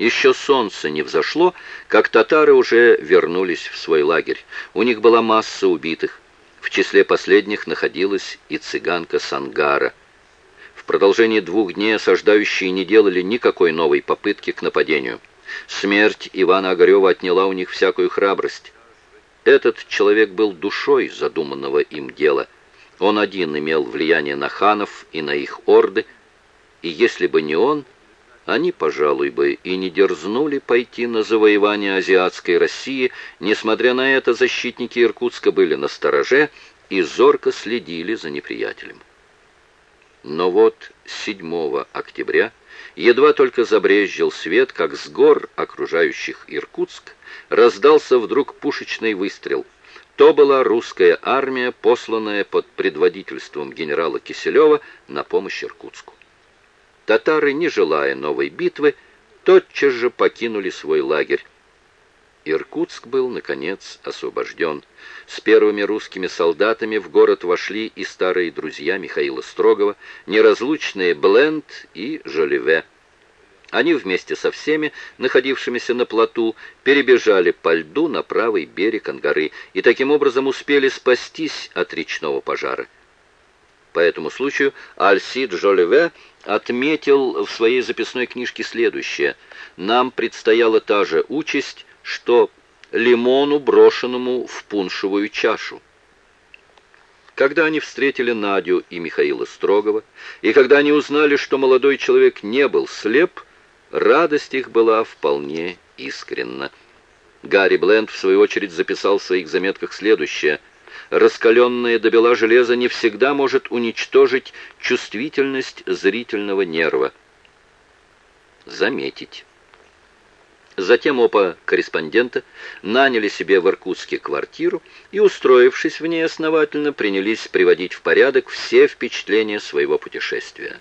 Еще солнце не взошло, как татары уже вернулись в свой лагерь. У них была масса убитых. В числе последних находилась и цыганка Сангара. В продолжении двух дней осаждающие не делали никакой новой попытки к нападению. Смерть Ивана Огарева отняла у них всякую храбрость. Этот человек был душой задуманного им дела. Он один имел влияние на ханов и на их орды, и если бы не он, они, пожалуй, бы и не дерзнули пойти на завоевание азиатской России, несмотря на это защитники Иркутска были на стороже и зорко следили за неприятелем. Но вот 7 октября едва только забрезжил свет, как с гор, окружающих Иркутск, раздался вдруг пушечный выстрел. То была русская армия, посланная под предводительством генерала Киселева на помощь Иркутску. Татары, не желая новой битвы, тотчас же покинули свой лагерь. Иркутск был, наконец, освобожден. С первыми русскими солдатами в город вошли и старые друзья Михаила Строгова, неразлучные Бленд и Жолеве. Они вместе со всеми, находившимися на плоту, перебежали по льду на правый берег Ангары и таким образом успели спастись от речного пожара. По этому случаю Альсид Жолеве отметил в своей записной книжке следующее. «Нам предстояла та же участь, что лимону, брошенному в пуншевую чашу». Когда они встретили Надю и Михаила Строгова, и когда они узнали, что молодой человек не был слеп, радость их была вполне искренна. Гарри Бленд, в свою очередь, записал в своих заметках следующее – раскаленное до бела железо не всегда может уничтожить чувствительность зрительного нерва. Заметить. Затем оба корреспондента наняли себе в Иркутске квартиру и, устроившись в ней основательно, принялись приводить в порядок все впечатления своего путешествия.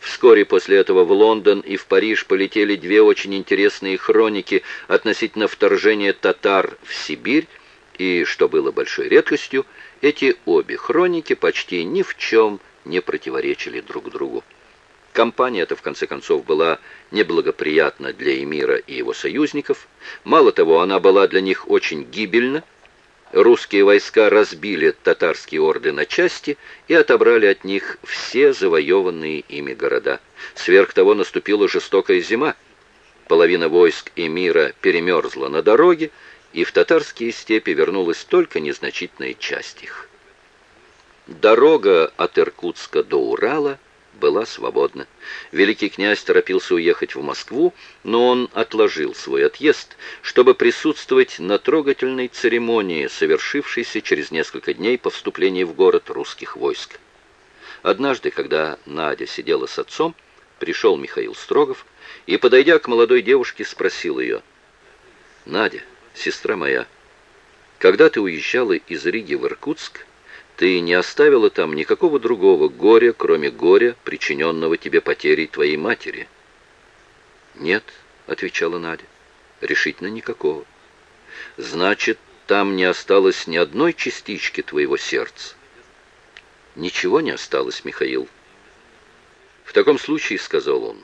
Вскоре после этого в Лондон и в Париж полетели две очень интересные хроники относительно вторжения татар в Сибирь и, что было большой редкостью, эти обе хроники почти ни в чем не противоречили друг другу. Компания эта, в конце концов, была неблагоприятна для Эмира и его союзников. Мало того, она была для них очень гибельна. Русские войска разбили татарские орды на части и отобрали от них все завоеванные ими города. Сверх того наступила жестокая зима. Половина войск Эмира перемерзла на дороге, и в татарские степи вернулась только незначительная часть их. Дорога от Иркутска до Урала была свободна. Великий князь торопился уехать в Москву, но он отложил свой отъезд, чтобы присутствовать на трогательной церемонии, совершившейся через несколько дней по вступлении в город русских войск. Однажды, когда Надя сидела с отцом, пришел Михаил Строгов и, подойдя к молодой девушке, спросил ее, «Надя, сестра моя, когда ты уезжала из Риги в Иркутск, ты не оставила там никакого другого горя, кроме горя, причиненного тебе потерей твоей матери. Нет, отвечала Надя, решительно никакого. Значит, там не осталось ни одной частички твоего сердца. Ничего не осталось, Михаил. В таком случае, сказал он,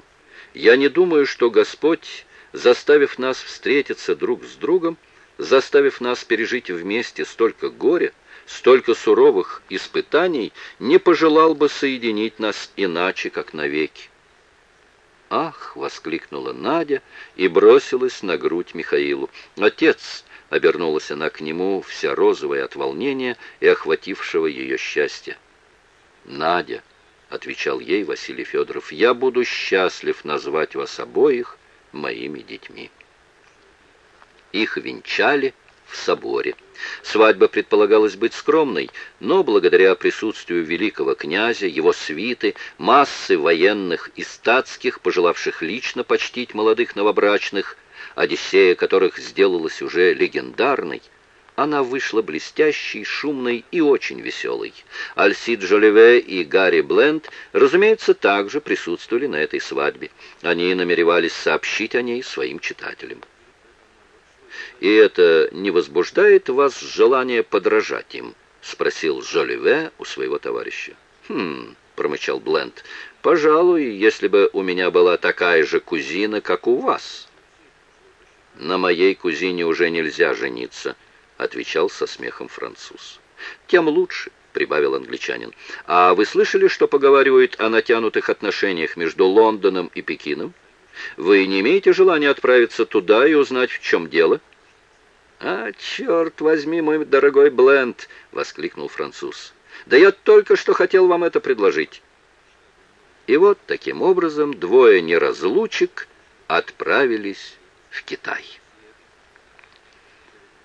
я не думаю, что Господь заставив нас встретиться друг с другом, заставив нас пережить вместе столько горя, столько суровых испытаний, не пожелал бы соединить нас иначе, как навеки. «Ах!» — воскликнула Надя и бросилась на грудь Михаилу. «Отец!» — обернулась она к нему, вся розовая от волнения и охватившего ее счастья. «Надя!» — отвечал ей Василий Федоров. «Я буду счастлив назвать вас обоих моими детьми. Их венчали в соборе. Свадьба предполагалась быть скромной, но благодаря присутствию великого князя, его свиты, массы военных и статских, пожелавших лично почтить молодых новобрачных, Одиссея которых сделалась уже легендарной, она вышла блестящей, шумной и очень веселой. Альсид Жолеве и Гарри Бленд, разумеется, также присутствовали на этой свадьбе. Они намеревались сообщить о ней своим читателям. «И это не возбуждает вас желание подражать им?» — спросил Жолеве у своего товарища. «Хм...» — промычал Бленд. «Пожалуй, если бы у меня была такая же кузина, как у вас». «На моей кузине уже нельзя жениться», — отвечал со смехом француз. «Тем лучше», — прибавил англичанин. «А вы слышали, что поговаривают о натянутых отношениях между Лондоном и Пекином? Вы не имеете желания отправиться туда и узнать, в чем дело?» «А, черт возьми, мой дорогой Бленд!» — воскликнул француз. «Да я только что хотел вам это предложить». И вот таким образом двое неразлучек отправились в Китай.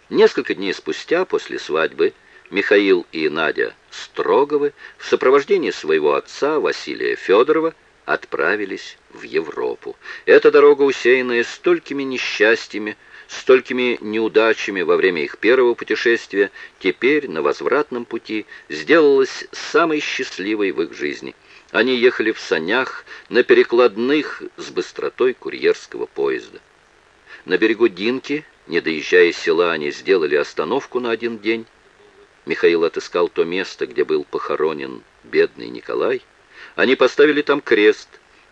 Несколько дней спустя, после свадьбы, Михаил и Надя Строговы в сопровождении своего отца Василия Федорова отправились в Европу. Эта дорога, усеянная столькими несчастьями, столькими неудачами во время их первого путешествия, теперь на возвратном пути сделалась самой счастливой в их жизни. Они ехали в санях на перекладных с быстротой курьерского поезда. На берегу Динки, не доезжая села, они сделали остановку на один день. Михаил отыскал то место, где был похоронен бедный Николай. Они поставили там крест,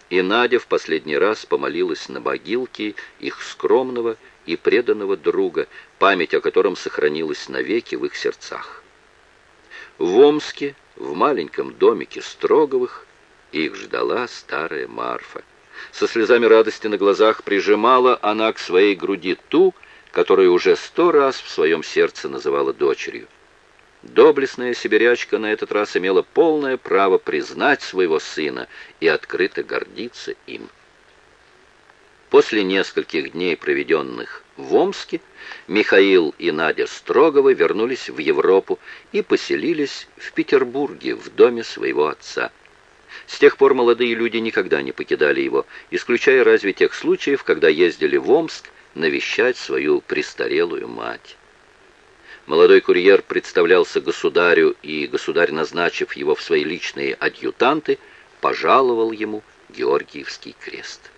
и Надя в последний раз помолилась на могилке их скромного и преданного друга, память о котором сохранилась навеки в их сердцах. В Омске, в маленьком домике Строговых, их ждала старая Марфа. Со слезами радости на глазах прижимала она к своей груди ту, которую уже сто раз в своем сердце называла дочерью. Доблестная сибирячка на этот раз имела полное право признать своего сына и открыто гордиться им. После нескольких дней, проведенных в Омске, Михаил и Надя Строговы вернулись в Европу и поселились в Петербурге в доме своего отца. С тех пор молодые люди никогда не покидали его, исключая разве тех случаев, когда ездили в Омск навещать свою престарелую мать. Молодой курьер представлялся государю, и государь, назначив его в свои личные адъютанты, пожаловал ему Георгиевский крест.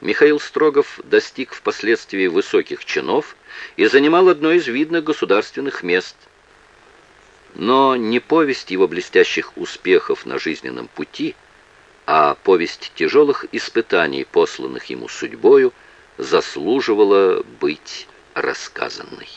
Михаил Строгов достиг впоследствии высоких чинов и занимал одно из видных государственных мест. Но не повесть его блестящих успехов на жизненном пути, а повесть тяжелых испытаний, посланных ему судьбою, заслуживала быть рассказанной.